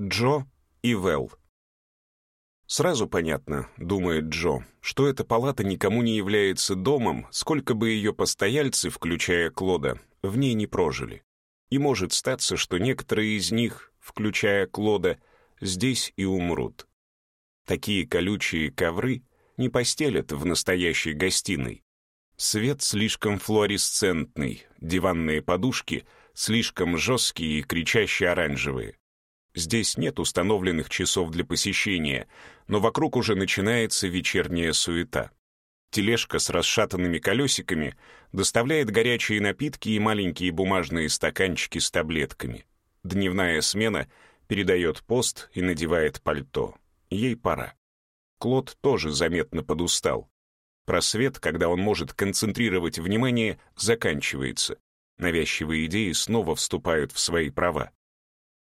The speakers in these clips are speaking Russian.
Джо и Вэл. Сразу понятно, думает Джо, что эта палата никому не является домом, сколько бы ее постояльцы, включая Клода, в ней не прожили. И может статься, что некоторые из них, включая Клода, здесь и умрут. Такие колючие ковры не постелят в настоящей гостиной. Свет слишком флуоресцентный, диванные подушки слишком жесткие и кричащие оранжевые. Здесь нет установленных часов для посещения, но вокруг уже начинается вечерняя суета. Тележка с расшатанными колесиками доставляет горячие напитки и маленькие бумажные стаканчики с таблетками. Дневная смена передает пост и надевает пальто. Ей пора. Клод тоже заметно подустал. Просвет, когда он может концентрировать внимание, заканчивается. Навязчивые идеи снова вступают в свои права.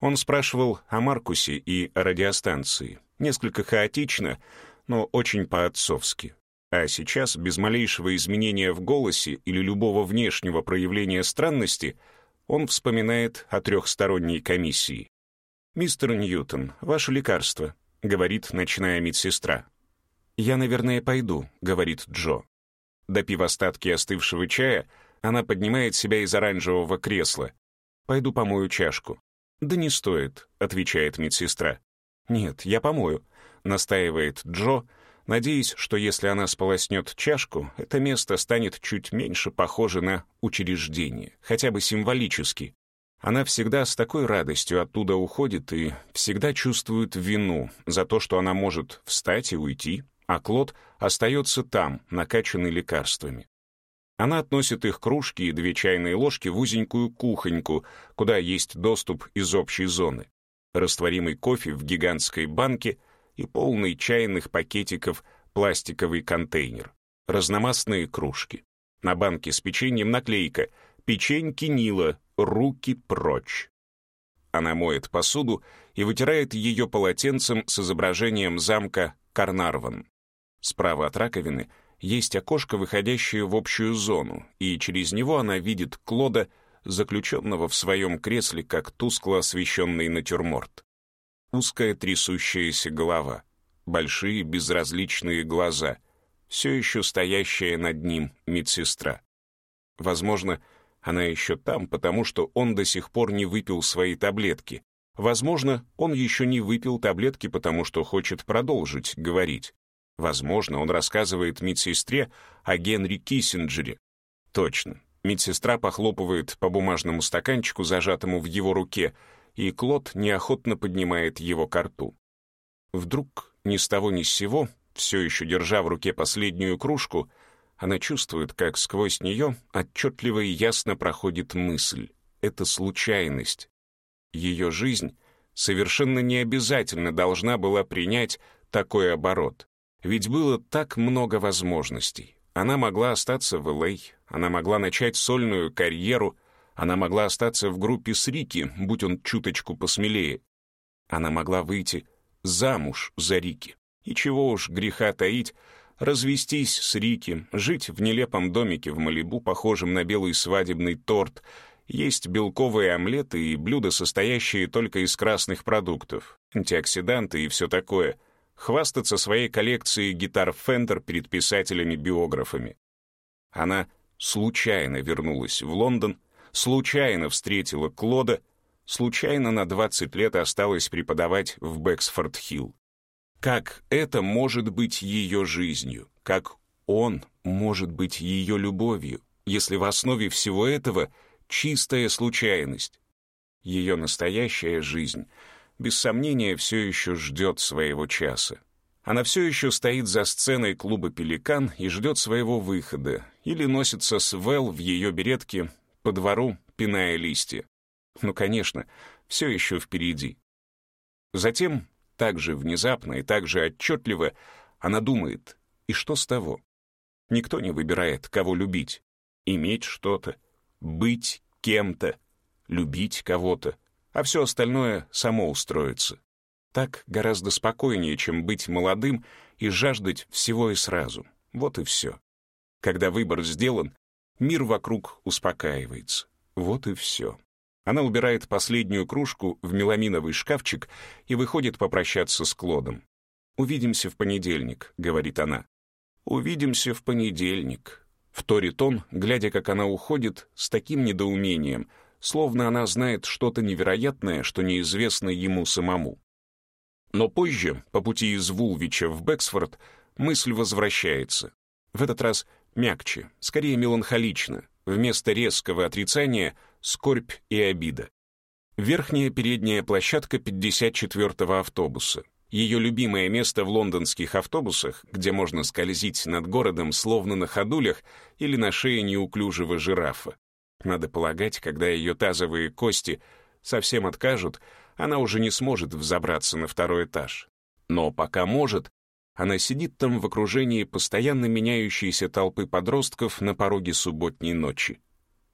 Он спрашивал о Маркусе и о радиостанции. Несколько хаотично, но очень по-отцовски. А сейчас, без малейшего изменения в голосе или любого внешнего проявления странности, он вспоминает о трехсторонней комиссии. «Мистер Ньютон, ваше лекарство», — говорит ночная медсестра. «Я, наверное, пойду», — говорит Джо. Допив остатки остывшего чая, она поднимает себя из оранжевого кресла. «Пойду помою чашку». «Да не стоит», — отвечает медсестра. «Нет, я помою», — настаивает Джо, надеясь, что если она сполоснет чашку, это место станет чуть меньше похоже на учреждение, хотя бы символически. Она всегда с такой радостью оттуда уходит и всегда чувствует вину за то, что она может встать и уйти, а Клод остается там, накачанный лекарствами. Она относит их кружки и две чайные ложки в узенькую кухоньку, куда есть доступ из общей зоны. Растворимый кофе в гигантской банке и полный чайных пакетиков пластиковый контейнер. Разномастные кружки. На банке с печеньем наклейка «Печеньки Нила, руки прочь». Она моет посуду и вытирает ее полотенцем с изображением замка Карнарван. Справа от раковины — есть окошко, выходящее в общую зону, и через него она видит Клода, заключенного в своем кресле, как тускло освещенный натюрморт. Узкая трясущаяся голова, большие безразличные глаза, все еще стоящая над ним медсестра. Возможно, она еще там, потому что он до сих пор не выпил свои таблетки. Возможно, он еще не выпил таблетки, потому что хочет продолжить говорить. Возможно, он рассказывает медсестре о Генри Киссинджере. Точно. Медсестра похлопывает по бумажному стаканчику, зажатому в его руке, и Клод неохотно поднимает его к рту. Вдруг, ни с того ни с сего, все еще держа в руке последнюю кружку, она чувствует, как сквозь нее отчетливо и ясно проходит мысль. Это случайность. Ее жизнь совершенно не обязательно должна была принять такой оборот. Ведь было так много возможностей. Она могла остаться в Л.А., она могла начать сольную карьеру, она могла остаться в группе с Рики, будь он чуточку посмелее. Она могла выйти замуж за Рики. И чего уж греха таить, развестись с Рики, жить в нелепом домике в Малибу, похожем на белый свадебный торт, есть белковые омлеты и блюда, состоящие только из красных продуктов, антиоксиданты и все такое — хвастаться своей коллекцией гитар Fender перед писателями-биографами. Она случайно вернулась в Лондон, случайно встретила Клода, случайно на 20 лет осталась преподавать в Бэксфорд-Хилл. Как это может быть ее жизнью? Как он может быть ее любовью, если в основе всего этого чистая случайность? Ее настоящая жизнь — без сомнения, все еще ждет своего часа. Она все еще стоит за сценой клуба «Пеликан» и ждет своего выхода, или носится с Вэл в ее беретке по двору, пиная листья. Ну, конечно, все еще впереди. Затем, так же внезапно и так же отчетливо, она думает, и что с того? Никто не выбирает, кого любить. Иметь что-то, быть кем-то, любить кого-то, а все остальное само устроится. Так гораздо спокойнее, чем быть молодым и жаждать всего и сразу. Вот и все. Когда выбор сделан, мир вокруг успокаивается. Вот и все. Она убирает последнюю кружку в меламиновый шкафчик и выходит попрощаться с Клодом. «Увидимся в понедельник», — говорит она. «Увидимся в понедельник», — вторит он, глядя, как она уходит, с таким недоумением, словно она знает что-то невероятное, что неизвестно ему самому. Но позже, по пути из Вулвича в Бэксфорд, мысль возвращается. В этот раз мягче, скорее меланхолично, вместо резкого отрицания — скорбь и обида. Верхняя передняя площадка 54-го автобуса. Ее любимое место в лондонских автобусах, где можно скользить над городом словно на ходулях или на шее неуклюжего жирафа. Надо полагать, когда ее тазовые кости совсем откажут, она уже не сможет взобраться на второй этаж. Но пока может, она сидит там в окружении постоянно меняющейся толпы подростков на пороге субботней ночи.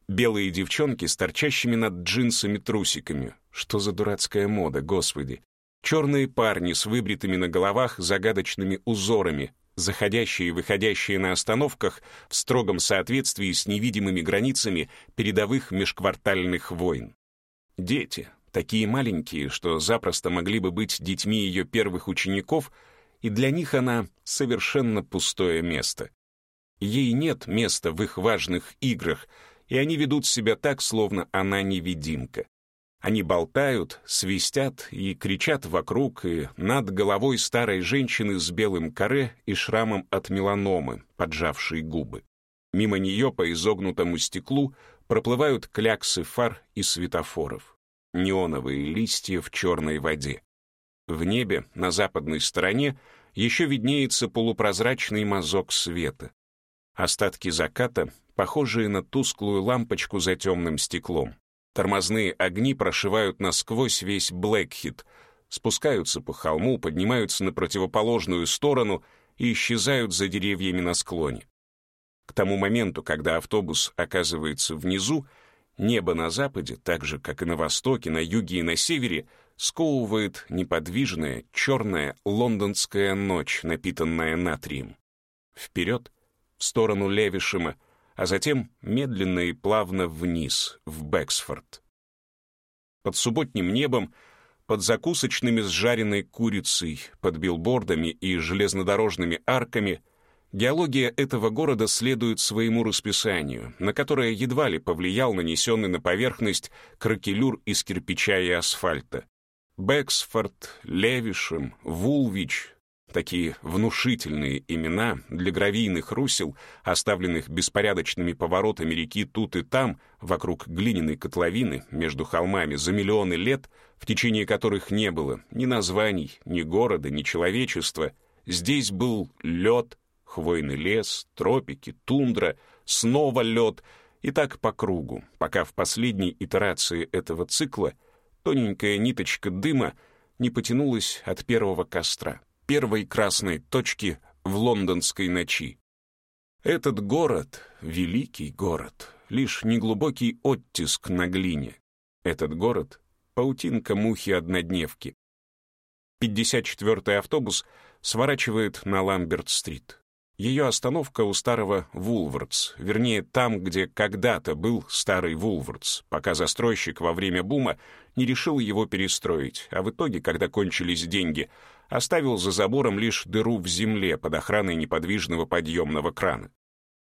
Белые девчонки с торчащими над джинсами трусиками. Что за дурацкая мода, господи. Черные парни с выбритыми на головах загадочными узорами, заходящие и выходящие на остановках в строгом соответствии с невидимыми границами передовых межквартальных войн. Дети, такие маленькие, что запросто могли бы быть детьми ее первых учеников, и для них она совершенно пустое место. Ей нет места в их важных играх, и они ведут себя так, словно она невидимка. Они болтают, свистят и кричат вокруг и над головой старой женщины с белым каре и шрамом от меланомы, поджавшей губы. Мимо нее по изогнутому стеклу проплывают кляксы фар и светофоров. Неоновые листья в черной воде. В небе, на западной стороне, еще виднеется полупрозрачный мазок света. Остатки заката, похожие на тусклую лампочку за темным стеклом. Тормозные огни прошивают насквозь весь Блэкхит, спускаются по холму, поднимаются на противоположную сторону и исчезают за деревьями на склоне. К тому моменту, когда автобус оказывается внизу, небо на западе, так же, как и на востоке, на юге и на севере, сковывает неподвижная, черная лондонская ночь, напитанная натрием. Вперед, в сторону Левишема, а затем медленно и плавно вниз, в Бэксфорд. Под субботним небом, под закусочными с жареной курицей, под билбордами и железнодорожными арками геология этого города следует своему расписанию, на которое едва ли повлиял нанесенный на поверхность кракелюр из кирпича и асфальта. Бэксфорд, Левишем, Вулвич, Такие внушительные имена для гравийных русел, оставленных беспорядочными поворотами реки тут и там, вокруг глиняной котловины, между холмами за миллионы лет, в течение которых не было ни названий, ни города, ни человечества. Здесь был лед, хвойный лес, тропики, тундра, снова лед, и так по кругу, пока в последней итерации этого цикла тоненькая ниточка дыма не потянулась от первого костра первой красной точки в лондонской ночи. Этот город — великий город, лишь неглубокий оттиск на глине. Этот город — паутинка мухи-однодневки. 54-й автобус сворачивает на Ламберт-стрит. Ее остановка у старого Вулвардс, вернее, там, где когда-то был старый Вулвардс, пока застройщик во время бума не решил его перестроить, а в итоге, когда кончились деньги — оставил за забором лишь дыру в земле под охраной неподвижного подъемного крана.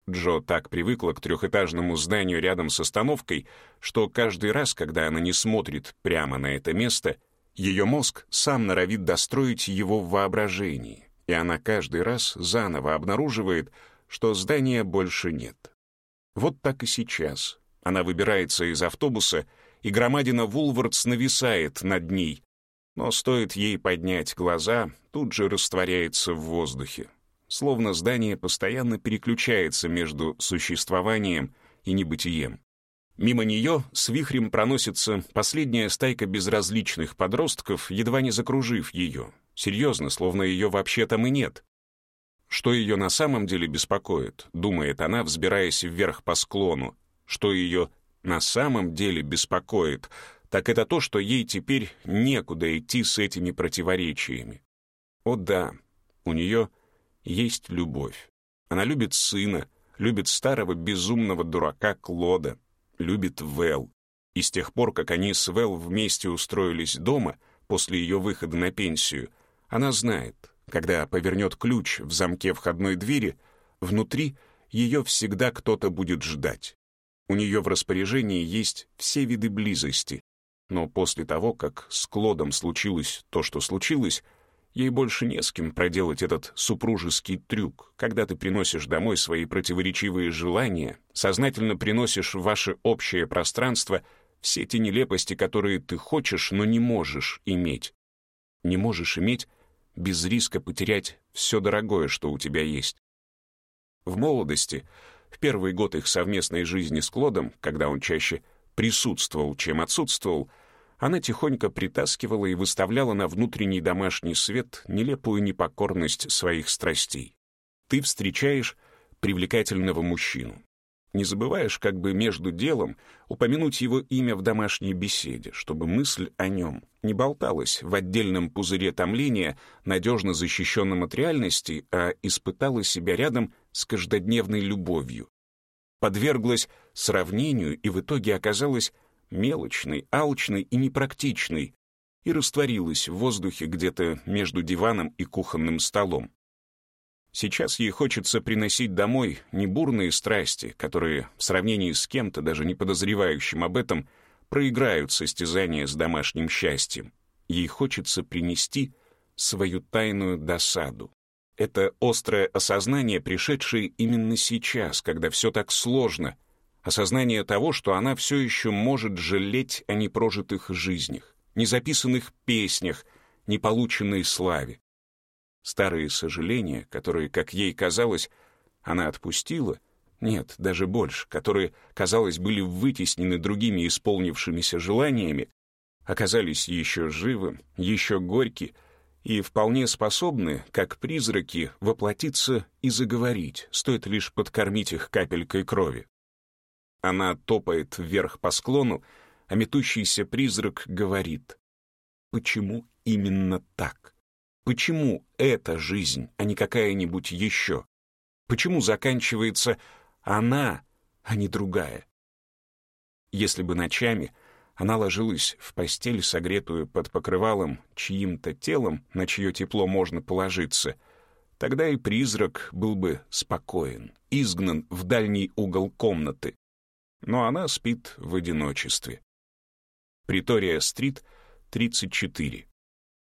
Джо так привыкла к трехэтажному зданию рядом с остановкой, что каждый раз, когда она не смотрит прямо на это место, ее мозг сам норовит достроить его в воображении, и она каждый раз заново обнаруживает, что здания больше нет. Вот так и сейчас. Она выбирается из автобуса, и громадина Вулвардс нависает над ней, но стоит ей поднять глаза, тут же растворяется в воздухе. Словно здание постоянно переключается между существованием и небытием. Мимо нее с вихрем проносится последняя стайка безразличных подростков, едва не закружив ее. Серьезно, словно ее вообще там и нет. Что ее на самом деле беспокоит, думает она, взбираясь вверх по склону. Что ее на самом деле беспокоит, так это то, что ей теперь некуда идти с этими противоречиями. О да, у нее есть любовь. Она любит сына, любит старого безумного дурака Клода, любит Вэл. И с тех пор, как они с Вэл вместе устроились дома, после ее выхода на пенсию, она знает, когда повернет ключ в замке входной двери, внутри ее всегда кто-то будет ждать. У нее в распоряжении есть все виды близости. Но после того, как с Клодом случилось то, что случилось, ей больше не с кем проделать этот супружеский трюк, когда ты приносишь домой свои противоречивые желания, сознательно приносишь в ваше общее пространство все те нелепости, которые ты хочешь, но не можешь иметь. Не можешь иметь без риска потерять все дорогое, что у тебя есть. В молодости — в первый год их совместной жизни с Клодом, когда он чаще присутствовал, чем отсутствовал, она тихонько притаскивала и выставляла на внутренний домашний свет нелепую непокорность своих страстей. Ты встречаешь привлекательного мужчину. Не забываешь как бы между делом упомянуть его имя в домашней беседе, чтобы мысль о нем не болталась в отдельном пузыре томления, надежно защищенном от реальности, а испытала себя рядом с каждодневной любовью. Подверглась сравнению и в итоге оказалась мелочной, алчной и непрактичной и растворилась в воздухе где-то между диваном и кухонным столом. Сейчас ей хочется приносить домой не бурные страсти, которые в сравнении с кем-то, даже не подозревающим об этом, проиграют состязание с домашним счастьем. Ей хочется принести свою тайную досаду. Это острое осознание, пришедшее именно сейчас, когда все так сложно. Осознание того, что она все еще может жалеть о непрожитых жизнях, незаписанных песнях, неполученной славе. Старые сожаления, которые, как ей казалось, она отпустила, нет, даже больше, которые, казалось, были вытеснены другими исполнившимися желаниями, оказались еще живы, еще горьки — и вполне способны, как призраки, воплотиться и заговорить, стоит лишь подкормить их капелькой крови. Она топает вверх по склону, а метущийся призрак говорит. Почему именно так? Почему эта жизнь, а не какая-нибудь еще? Почему заканчивается она, а не другая? Если бы ночами она ложилась в постель, согретую под покрывалом чьим-то телом, на чье тепло можно положиться. Тогда и призрак был бы спокоен, изгнан в дальний угол комнаты. Но она спит в одиночестве. Притория-стрит, 34.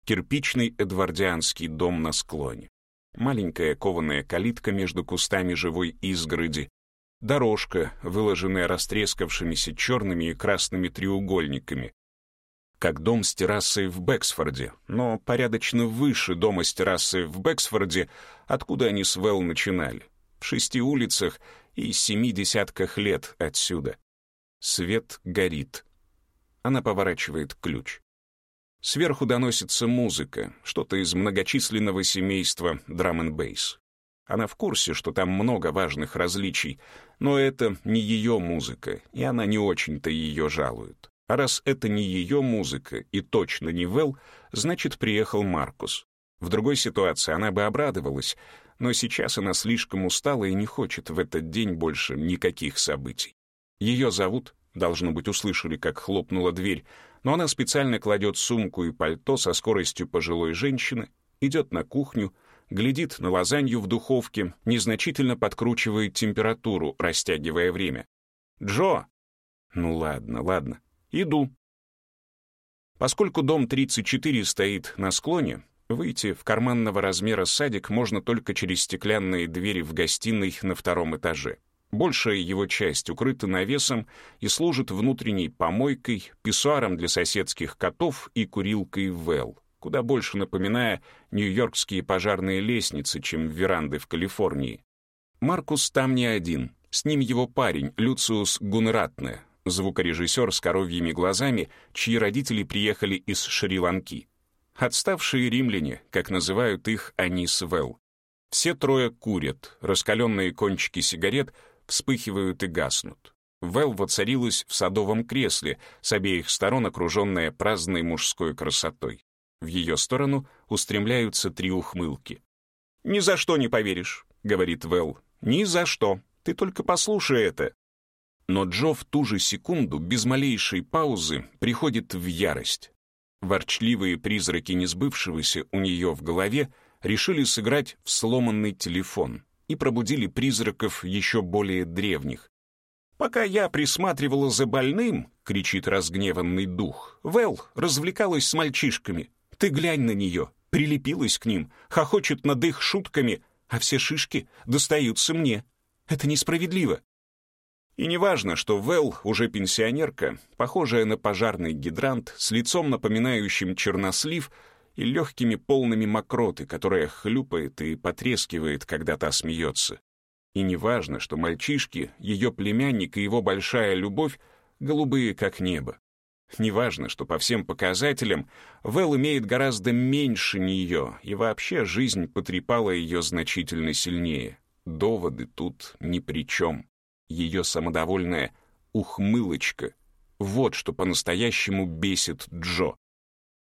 Кирпичный эдвардианский дом на склоне. Маленькая кованая калитка между кустами живой изгороди, дорожка, выложенная растрескавшимися черными и красными треугольниками, как дом с террасой в Бэксфорде, но порядочно выше дома с террасой в Бэксфорде, откуда они с Вэл начинали, в шести улицах и семи десятках лет отсюда. Свет горит. Она поворачивает ключ. Сверху доносится музыка, что-то из многочисленного семейства драм-н-бейс. Она в курсе, что там много важных различий, но это не ее музыка, и она не очень-то ее жалует. А раз это не ее музыка и точно не Вэл, значит, приехал Маркус. В другой ситуации она бы обрадовалась, но сейчас она слишком устала и не хочет в этот день больше никаких событий. Ее зовут, должно быть, услышали, как хлопнула дверь, но она специально кладет сумку и пальто со скоростью пожилой женщины, идет на кухню, глядит на лазанью в духовке, незначительно подкручивает температуру, растягивая время. «Джо!» «Ну ладно, ладно. Иду». Поскольку дом 34 стоит на склоне, выйти в карманного размера садик можно только через стеклянные двери в гостиной на втором этаже. Большая его часть укрыта навесом и служит внутренней помойкой, писсуаром для соседских котов и курилкой Вэл куда больше напоминая нью-йоркские пожарные лестницы, чем веранды в Калифорнии. Маркус там не один. С ним его парень, Люциус Гунратне, звукорежиссер с коровьими глазами, чьи родители приехали из Шри-Ланки. Отставшие римляне, как называют их они с Вэл. Все трое курят, раскаленные кончики сигарет вспыхивают и гаснут. Вэл воцарилась в садовом кресле, с обеих сторон окруженная праздной мужской красотой. В ее сторону устремляются три ухмылки. «Ни за что не поверишь», — говорит Вэл. «Ни за что. Ты только послушай это». Но Джо в ту же секунду, без малейшей паузы, приходит в ярость. Ворчливые призраки несбывшегося у нее в голове решили сыграть в сломанный телефон и пробудили призраков еще более древних. «Пока я присматривала за больным», — кричит разгневанный дух, «Вэл развлекалась с мальчишками. Ты глянь на нее, прилепилась к ним, хохочет над их шутками, а все шишки достаются мне. Это несправедливо». И неважно, что Вэл уже пенсионерка, похожая на пожарный гидрант, с лицом напоминающим чернослив и легкими полными мокроты, которая хлюпает и потрескивает, когда та смеется. И неважно, что мальчишки, ее племянник и его большая любовь голубые, как небо. Неважно, что по всем показателям Вэл имеет гораздо меньше нее, и вообще жизнь потрепала ее значительно сильнее. Доводы тут ни при чем ее самодовольная ухмылочка. Вот что по-настоящему бесит Джо.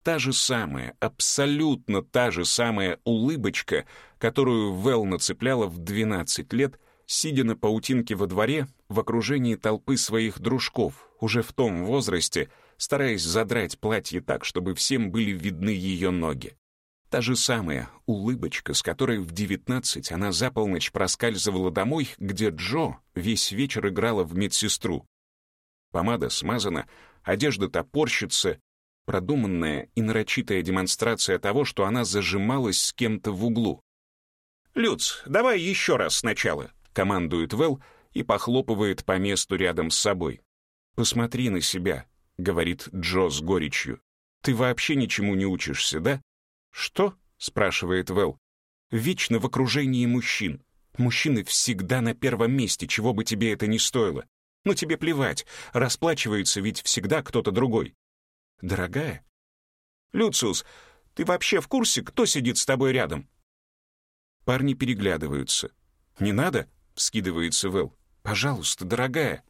Та же самая, абсолютно та же самая улыбочка, которую Вэл нацепляла в 12 лет, сидя на паутинке во дворе в окружении толпы своих дружков, уже в том возрасте, стараясь задрать платье так, чтобы всем были видны ее ноги. Та же самая улыбочка, с которой в девятнадцать она за полночь проскальзывала домой, где Джо весь вечер играла в медсестру. Помада смазана, одежда топорщится, продуманная и нарочитая демонстрация того, что она зажималась с кем-то в углу. «Люц, давай еще раз сначала», — командует Вэл и похлопывает по месту рядом с собой. «Посмотри на себя», — говорит Джо с горечью. «Ты вообще ничему не учишься, да? «Что?» — спрашивает Вэл. «Вечно в окружении мужчин. Мужчины всегда на первом месте, чего бы тебе это ни стоило. Но тебе плевать, расплачивается ведь всегда кто-то другой». «Дорогая?» «Люциус, ты вообще в курсе, кто сидит с тобой рядом?» Парни переглядываются. «Не надо?» — вскидывается Вэл. «Пожалуйста, дорогая».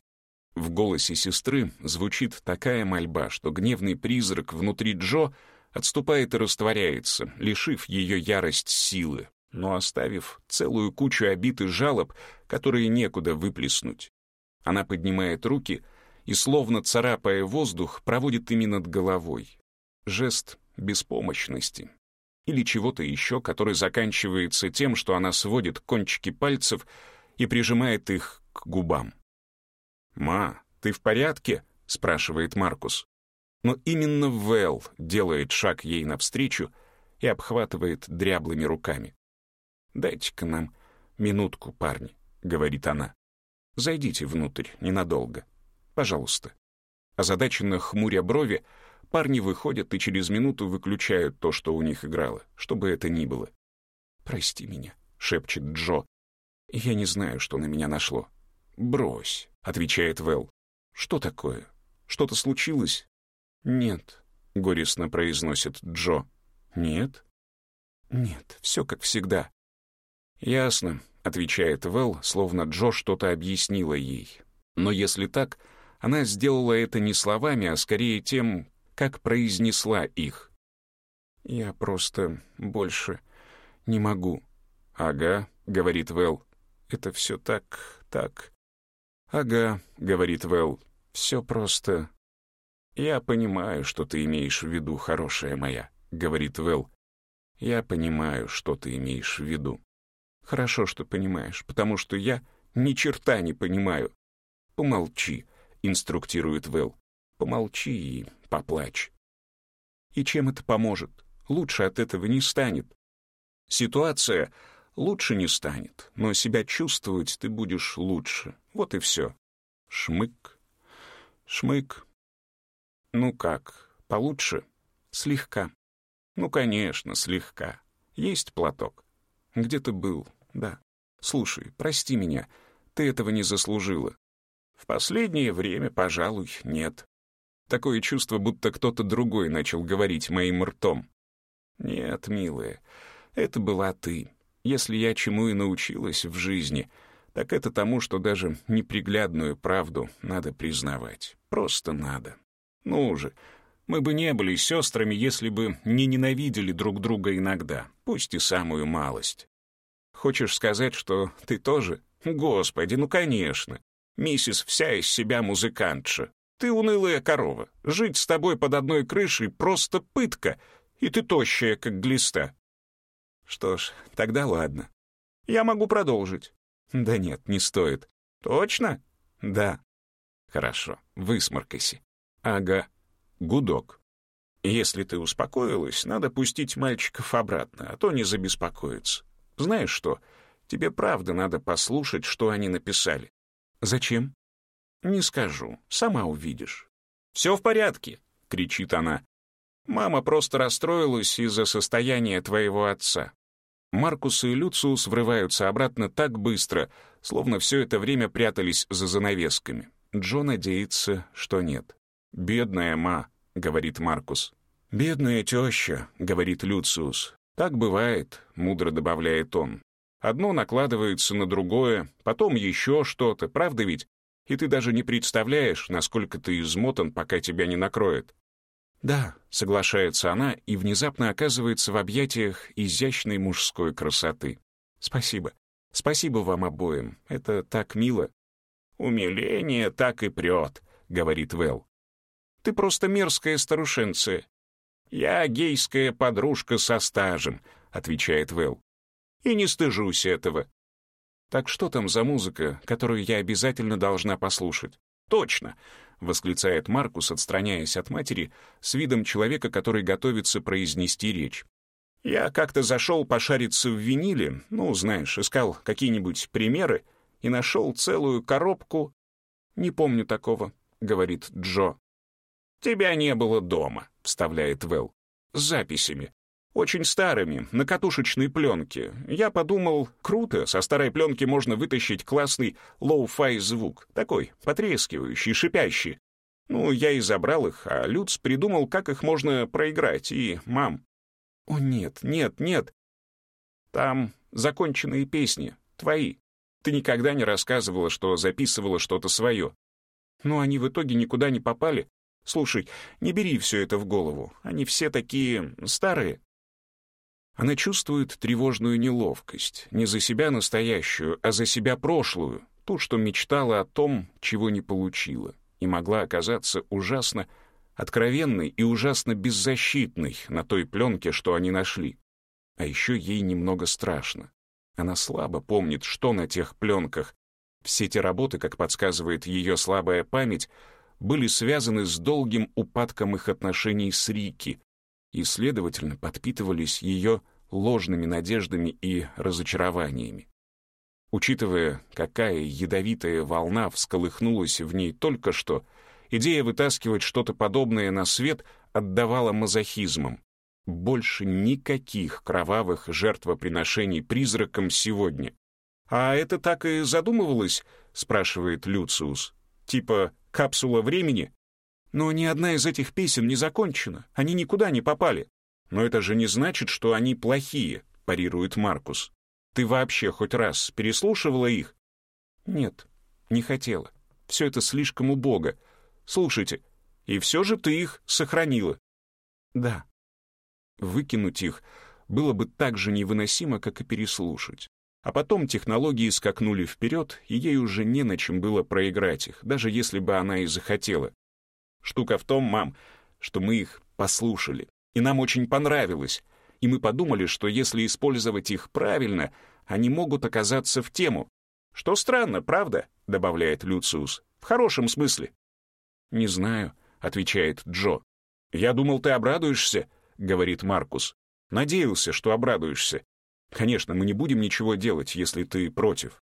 В голосе сестры звучит такая мольба, что гневный призрак внутри Джо отступает и растворяется, лишив ее ярость силы, но оставив целую кучу обид и жалоб, которые некуда выплеснуть. Она поднимает руки и, словно царапая воздух, проводит ими над головой. Жест беспомощности. Или чего-то еще, который заканчивается тем, что она сводит кончики пальцев и прижимает их к губам. «Ма, ты в порядке?» — спрашивает Маркус. Но именно Вэл делает шаг ей навстречу и обхватывает дряблыми руками. «Дайте-ка нам минутку, парни», — говорит она. «Зайдите внутрь ненадолго. Пожалуйста». Озадаченно хмуря брови, парни выходят и через минуту выключают то, что у них играло, что бы это ни было. «Прости меня», — шепчет Джо. «Я не знаю, что на меня нашло». «Брось», — отвечает Вэл. «Что такое? Что-то случилось?» «Нет», — горестно произносит Джо. «Нет?» «Нет, все как всегда». «Ясно», — отвечает Вэл, словно Джо что-то объяснила ей. Но если так, она сделала это не словами, а скорее тем, как произнесла их. «Я просто больше не могу». «Ага», — говорит Вэл, — «это все так, так». «Ага», — говорит Вэл, — «все просто «Я понимаю, что ты имеешь в виду, хорошая моя», — говорит Вэл. «Я понимаю, что ты имеешь в виду». «Хорошо, что понимаешь, потому что я ни черта не понимаю». «Помолчи», — инструктирует Вэл. «Помолчи и поплачь». «И чем это поможет? Лучше от этого не станет». «Ситуация лучше не станет, но себя чувствовать ты будешь лучше. Вот и все». Шмык, шмык. Ну как, получше? Слегка. Ну, конечно, слегка. Есть платок. Где ты был? Да. Слушай, прости меня, ты этого не заслужила. В последнее время, пожалуй, нет. Такое чувство, будто кто-то другой начал говорить моим ртом. Нет, милая, это была ты. Если я чему и научилась в жизни, так это тому, что даже неприглядную правду надо признавать. Просто надо. Ну же, мы бы не были сестрами, если бы не ненавидели друг друга иногда, пусть и самую малость. Хочешь сказать, что ты тоже? Господи, ну конечно. Миссис вся из себя музыкантша. Ты унылая корова. Жить с тобой под одной крышей просто пытка, и ты тощая, как глиста. Что ж, тогда ладно. Я могу продолжить. Да нет, не стоит. Точно? Да. Хорошо, высморкайся. Ага, гудок. Если ты успокоилась, надо пустить мальчиков обратно, а то не забеспокоится. Знаешь что, тебе правда надо послушать, что они написали. Зачем? Не скажу, сама увидишь. «Все в порядке», — кричит она. «Мама просто расстроилась из-за состояния твоего отца». Маркус и Люциус врываются обратно так быстро, словно все это время прятались за занавесками. Джо надеется, что нет. «Бедная ма», — говорит Маркус. «Бедная теща», — говорит Люциус. «Так бывает», — мудро добавляет он. «Одно накладывается на другое, потом еще что-то, правда ведь? И ты даже не представляешь, насколько ты измотан, пока тебя не накроет». «Да», — соглашается она и внезапно оказывается в объятиях изящной мужской красоты. «Спасибо. Спасибо вам обоим. Это так мило». «Умиление так и прет», — говорит Вэл. «Ты просто мерзкая старушенция». «Я гейская подружка со стажем», — отвечает Вэл. «И не стыжусь этого». «Так что там за музыка, которую я обязательно должна послушать?» «Точно!» — восклицает Маркус, отстраняясь от матери, с видом человека, который готовится произнести речь. «Я как-то зашел пошариться в виниле, ну, знаешь, искал какие-нибудь примеры, и нашел целую коробку...» «Не помню такого», — говорит Джо. «Тебя не было дома», — вставляет Вэл. «С записями. Очень старыми, на катушечной пленке. Я подумал, круто, со старой пленки можно вытащить классный лоу-фай звук. Такой, потрескивающий, шипящий. Ну, я и забрал их, а Люц придумал, как их можно проиграть. И, мам... О, нет, нет, нет. Там законченные песни, твои. Ты никогда не рассказывала, что записывала что-то свое. Но они в итоге никуда не попали. Слушай, не бери все это в голову. Они все такие старые. Она чувствует тревожную неловкость, не за себя настоящую, а за себя прошлую, ту, что мечтала о том, чего не получила, и могла оказаться ужасно откровенной и ужасно беззащитной на той пленке, что они нашли. А еще ей немного страшно. Она слабо помнит, что на тех пленках. Все те работы, как подсказывает ее слабая память, были связаны с долгим упадком их отношений с Рики, и, следовательно, подпитывались ее ложными надеждами и разочарованиями. Учитывая, какая ядовитая волна всколыхнулась в ней только что, идея вытаскивать что-то подобное на свет отдавала мазохизмом. Больше никаких кровавых жертвоприношений призракам сегодня. «А это так и задумывалось?» — спрашивает Люциус. «Типа капсула времени?» Но ни одна из этих песен не закончена, они никуда не попали. Но это же не значит, что они плохие, парирует Маркус. Ты вообще хоть раз переслушивала их? Нет, не хотела. Все это слишком убого. Слушайте, и все же ты их сохранила. Да. Выкинуть их было бы так же невыносимо, как и переслушать. А потом технологии скакнули вперед, и ей уже не на чем было проиграть их, даже если бы она и захотела. Штука в том, мам, что мы их послушали, и нам очень понравилось, и мы подумали, что если использовать их правильно, они могут оказаться в тему. Что странно, правда? добавляет Люциус. В хорошем смысле. Не знаю, отвечает Джо. Я думал, ты обрадуешься, говорит Маркус. Надеялся, что обрадуешься. Конечно, мы не будем ничего делать, если ты против.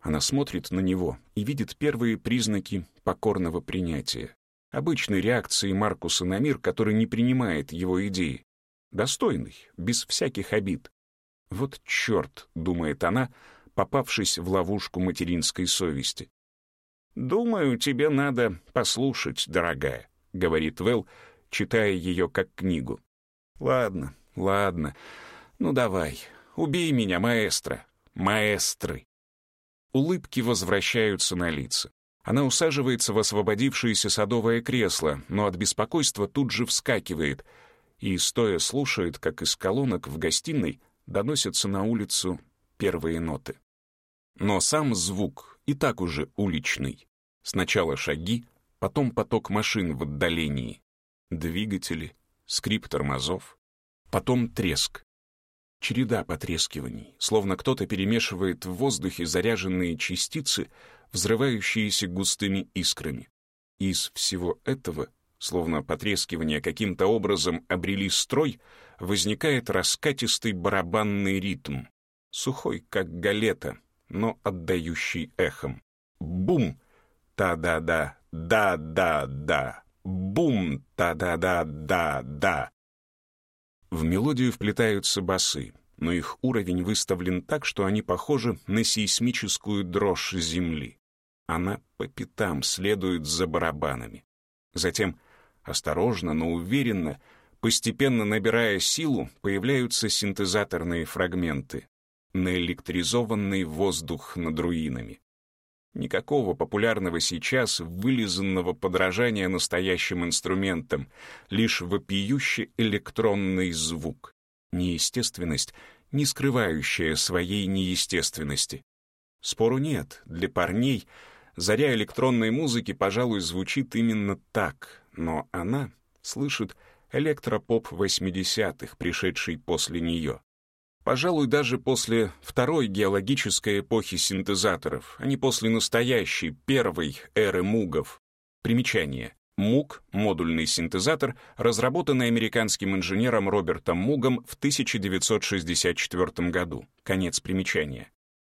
Она смотрит на него и видит первые признаки покорного принятия обычной реакции Маркуса на мир, который не принимает его идеи. Достойный, без всяких обид. Вот черт, думает она, попавшись в ловушку материнской совести. «Думаю, тебе надо послушать, дорогая», — говорит Вэл, читая ее как книгу. «Ладно, ладно. Ну давай, убей меня, маэстро, маэстры». Улыбки возвращаются на лица. Она усаживается в освободившееся садовое кресло, но от беспокойства тут же вскакивает и, стоя, слушает, как из колонок в гостиной доносятся на улицу первые ноты. Но сам звук и так уже уличный. Сначала шаги, потом поток машин в отдалении. Двигатели, скрип тормозов, потом треск. Череда потрескиваний, словно кто-то перемешивает в воздухе заряженные частицы, взрывающиеся густыми искрами. Из всего этого, словно потрескивания каким-то образом обрели строй, возникает раскатистый барабанный ритм, сухой, как галета, но отдающий эхом. Бум! Та-да-да, да-да-да, бум! Та-да-да-да-да. В мелодию вплетаются басы, но их уровень выставлен так, что они похожи на сейсмическую дрожь земли. Она по пятам следует за барабанами. Затем, осторожно, но уверенно, постепенно набирая силу, появляются синтезаторные фрагменты, наэлектризованный воздух над руинами. Никакого популярного сейчас вылизанного подражания настоящим инструментам, лишь вопиющий электронный звук. Неестественность, не скрывающая своей неестественности. Спору нет, для парней заря электронной музыки, пожалуй, звучит именно так, но она слышит электропоп 80-х, пришедший после нее. Пожалуй, даже после второй геологической эпохи синтезаторов, а не после настоящей, первой эры мугов. Примечание. Муг, модульный синтезатор, разработанный американским инженером Робертом Мугом в 1964 году. Конец примечания.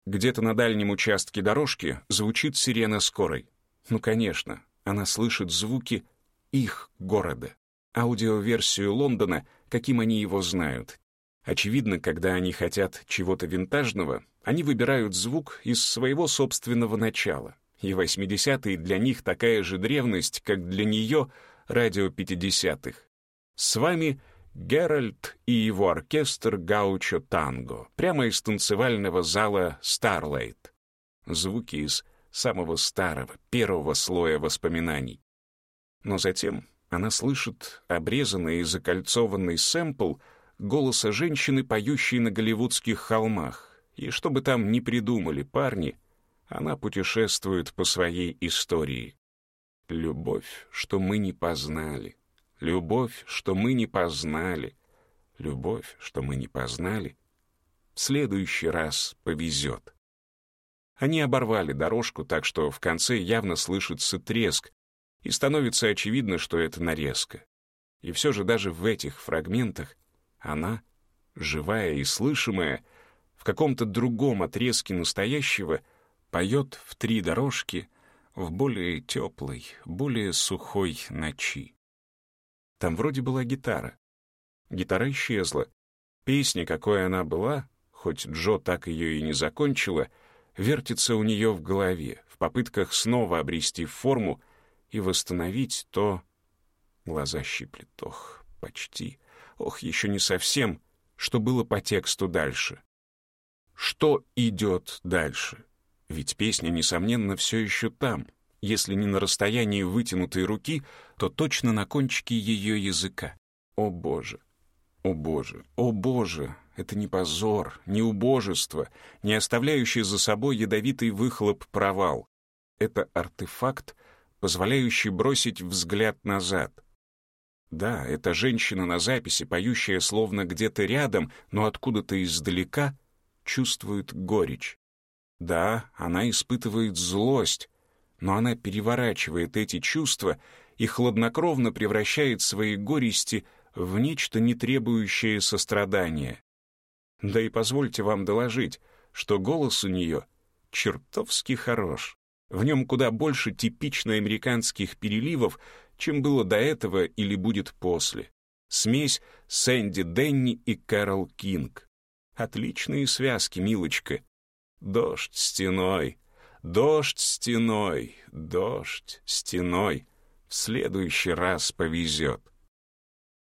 Где-то на дальнем участке дорожки звучит сирена скорой. Ну, конечно, она слышит звуки их города. Аудиоверсию Лондона, каким они его знают, Очевидно, когда они хотят чего-то винтажного, они выбирают звук из своего собственного начала. И 80-е для них такая же древность, как для нее радио 50-х. С вами Геральт и его оркестр Гаучо Танго, прямо из танцевального зала Starlight. Звуки из самого старого, первого слоя воспоминаний. Но затем она слышит обрезанный и закольцованный сэмпл — голоса женщины, поющей на голливудских холмах. И что бы там ни придумали парни, она путешествует по своей истории. Любовь, что мы не познали. Любовь, что мы не познали. Любовь, что мы не познали. В следующий раз повезет. Они оборвали дорожку так, что в конце явно слышится треск, и становится очевидно, что это нарезка. И все же даже в этих фрагментах она, живая и слышимая, в каком-то другом отрезке настоящего, поет в три дорожки в более теплой, более сухой ночи. Там вроде была гитара. Гитара исчезла. Песня, какой она была, хоть Джо так ее и не закончила, вертится у нее в голове, в попытках снова обрести форму и восстановить то... Глаза щиплет, ох, почти ох, еще не совсем, что было по тексту дальше. Что идет дальше? Ведь песня, несомненно, все еще там. Если не на расстоянии вытянутой руки, то точно на кончике ее языка. О боже! О боже! О боже! Это не позор, не убожество, не оставляющий за собой ядовитый выхлоп провал. Это артефакт, позволяющий бросить взгляд назад — да, эта женщина на записи, поющая словно где-то рядом, но откуда-то издалека, чувствует горечь. Да, она испытывает злость, но она переворачивает эти чувства и хладнокровно превращает свои горести в нечто, не требующее сострадания. Да и позвольте вам доложить, что голос у нее чертовски хорош. В нем куда больше типично американских переливов, чем было до этого или будет после. Смесь Сэнди Денни и Кэрол Кинг. Отличные связки, милочка. Дождь стеной, дождь стеной, дождь стеной. В следующий раз повезет.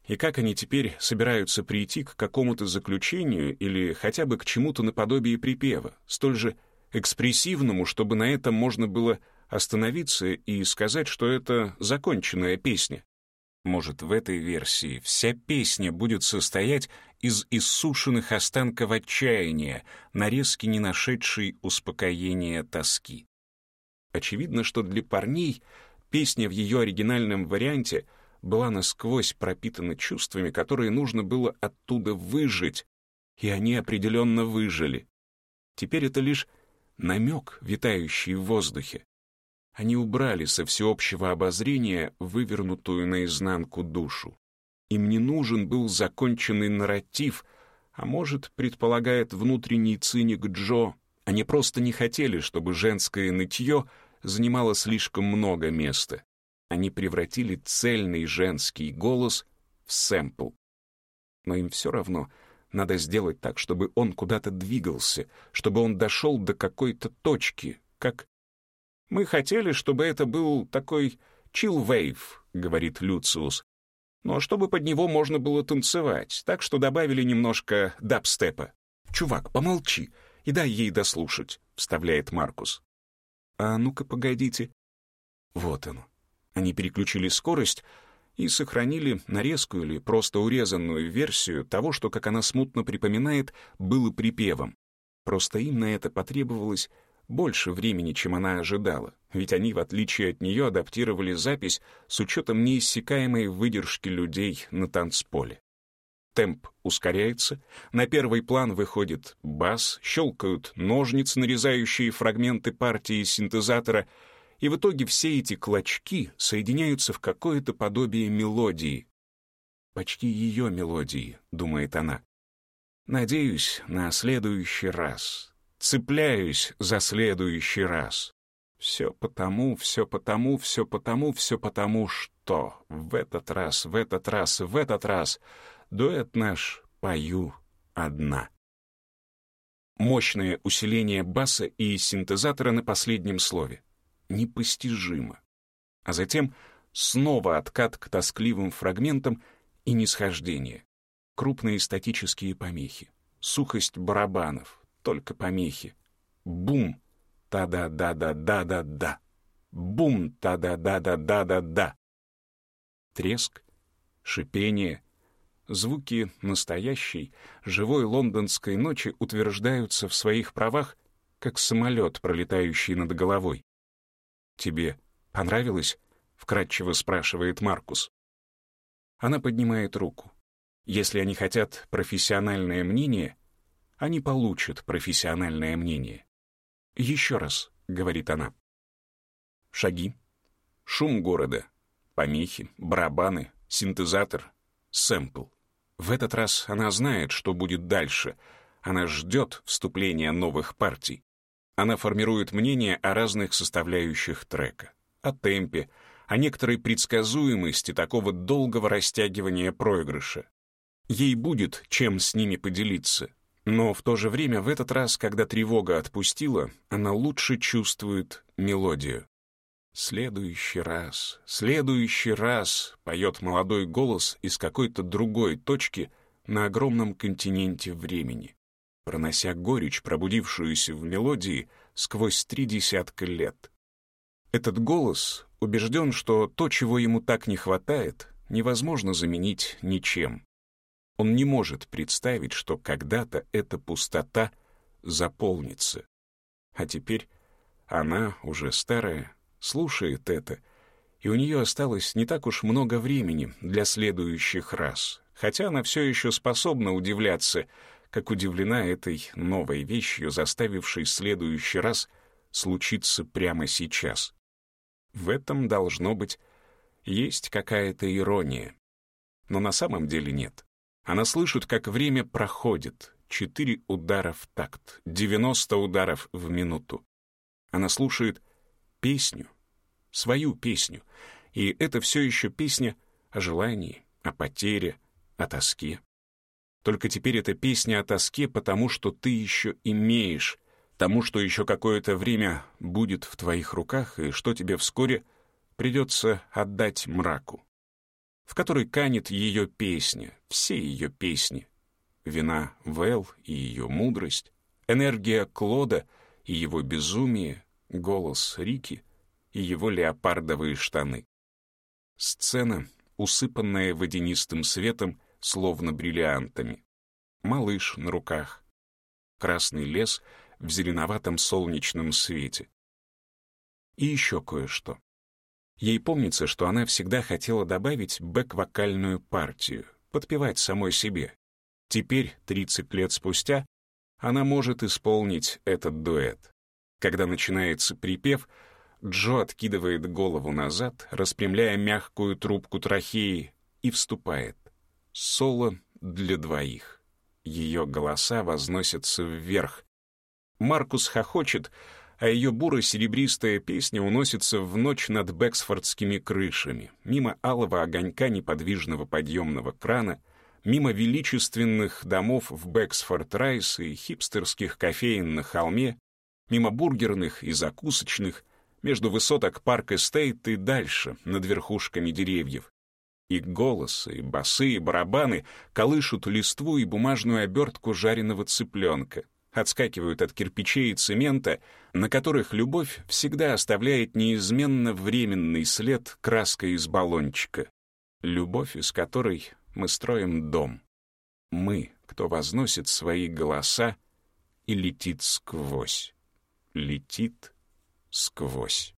И как они теперь собираются прийти к какому-то заключению или хотя бы к чему-то наподобие припева, столь же экспрессивному, чтобы на этом можно было остановиться и сказать, что это законченная песня. Может, в этой версии вся песня будет состоять из иссушенных останков отчаяния, нарезки не нашедшей успокоения тоски. Очевидно, что для парней песня в ее оригинальном варианте была насквозь пропитана чувствами, которые нужно было оттуда выжить, и они определенно выжили. Теперь это лишь намек, витающий в воздухе. Они убрали со всеобщего обозрения вывернутую наизнанку душу. Им не нужен был законченный нарратив, а может, предполагает внутренний циник Джо, они просто не хотели, чтобы женское нытье занимало слишком много места. Они превратили цельный женский голос в сэмпл. Но им все равно надо сделать так, чтобы он куда-то двигался, чтобы он дошел до какой-то точки, как... «Мы хотели, чтобы это был такой chill-wave», — говорит Люциус, но чтобы под него можно было танцевать, так что добавили немножко дабстепа. «Чувак, помолчи и дай ей дослушать», — вставляет Маркус. «А ну-ка, погодите». Вот оно. Они переключили скорость и сохранили нарезку или просто урезанную версию того, что, как она смутно припоминает, было припевом. Просто им на это потребовалось больше времени, чем она ожидала, ведь они, в отличие от нее, адаптировали запись с учетом неиссякаемой выдержки людей на танцполе. Темп ускоряется, на первый план выходит бас, щелкают ножницы, нарезающие фрагменты партии синтезатора, и в итоге все эти клочки соединяются в какое-то подобие мелодии. Почти ее мелодии, думает она. Надеюсь на следующий раз, Цепляюсь за следующий раз. Все потому, все потому, все потому, все потому, что в этот раз, в этот раз, в этот раз дуэт наш пою одна. Мощное усиление баса и синтезатора на последнем слове. Непостижимо. А затем снова откат к тоскливым фрагментам и нисхождение. Крупные статические помехи, сухость барабанов, только помехи. Бум! Та-да-да-да-да-да-да. Бум! Та-да-да-да-да-да-да. Треск, шипение, звуки настоящей, живой лондонской ночи утверждаются в своих правах, как самолет, пролетающий над головой. «Тебе понравилось?» — вкратчиво спрашивает Маркус. Она поднимает руку. Если они хотят профессиональное мнение, они получат профессиональное мнение. «Еще раз», — говорит она. Шаги, шум города, помехи, барабаны, синтезатор, сэмпл. В этот раз она знает, что будет дальше. Она ждет вступления новых партий. Она формирует мнение о разных составляющих трека, о темпе, о некоторой предсказуемости такого долгого растягивания проигрыша. Ей будет чем с ними поделиться, но в то же время в этот раз, когда тревога отпустила, она лучше чувствует мелодию. «Следующий раз, следующий раз», — поет молодой голос из какой-то другой точки на огромном континенте времени, пронося горечь, пробудившуюся в мелодии сквозь три десятка лет. Этот голос убежден, что то, чего ему так не хватает, невозможно заменить ничем. Он не может представить, что когда-то эта пустота заполнится. А теперь она, уже старая, слушает это, и у нее осталось не так уж много времени для следующих раз, хотя она все еще способна удивляться, как удивлена этой новой вещью, заставившей следующий раз случиться прямо сейчас. В этом, должно быть, есть какая-то ирония. Но на самом деле нет. Она слышит, как время проходит. Четыре удара в такт, девяносто ударов в минуту. Она слушает песню, свою песню. И это все еще песня о желании, о потере, о тоске. Только теперь это песня о тоске, потому что ты еще имеешь, тому, что еще какое-то время будет в твоих руках и что тебе вскоре придется отдать мраку в которой канет ее песня, все ее песни. Вина Вэл и ее мудрость, энергия Клода и его безумие, голос Рики и его леопардовые штаны. Сцена, усыпанная водянистым светом, словно бриллиантами. Малыш на руках. Красный лес в зеленоватом солнечном свете. И еще кое-что. Ей помнится, что она всегда хотела добавить бэк-вокальную партию, подпевать самой себе. Теперь, 30 лет спустя, она может исполнить этот дуэт. Когда начинается припев, Джо откидывает голову назад, распрямляя мягкую трубку трахеи, и вступает. Соло для двоих. Ее голоса возносятся вверх. Маркус хохочет, а ее буро-серебристая песня уносится в ночь над Бэксфордскими крышами, мимо алого огонька неподвижного подъемного крана, мимо величественных домов в Бэксфорд-Райс и хипстерских кофеен на холме, мимо бургерных и закусочных, между высоток парк Эстейт и дальше, над верхушками деревьев. И голос, и басы, и барабаны колышут листву и бумажную обертку жареного цыпленка, отскакивают от кирпичей и цемента, на которых любовь всегда оставляет неизменно временный след краской из баллончика. Любовь, из которой мы строим дом. Мы, кто возносит свои голоса и летит сквозь. Летит сквозь.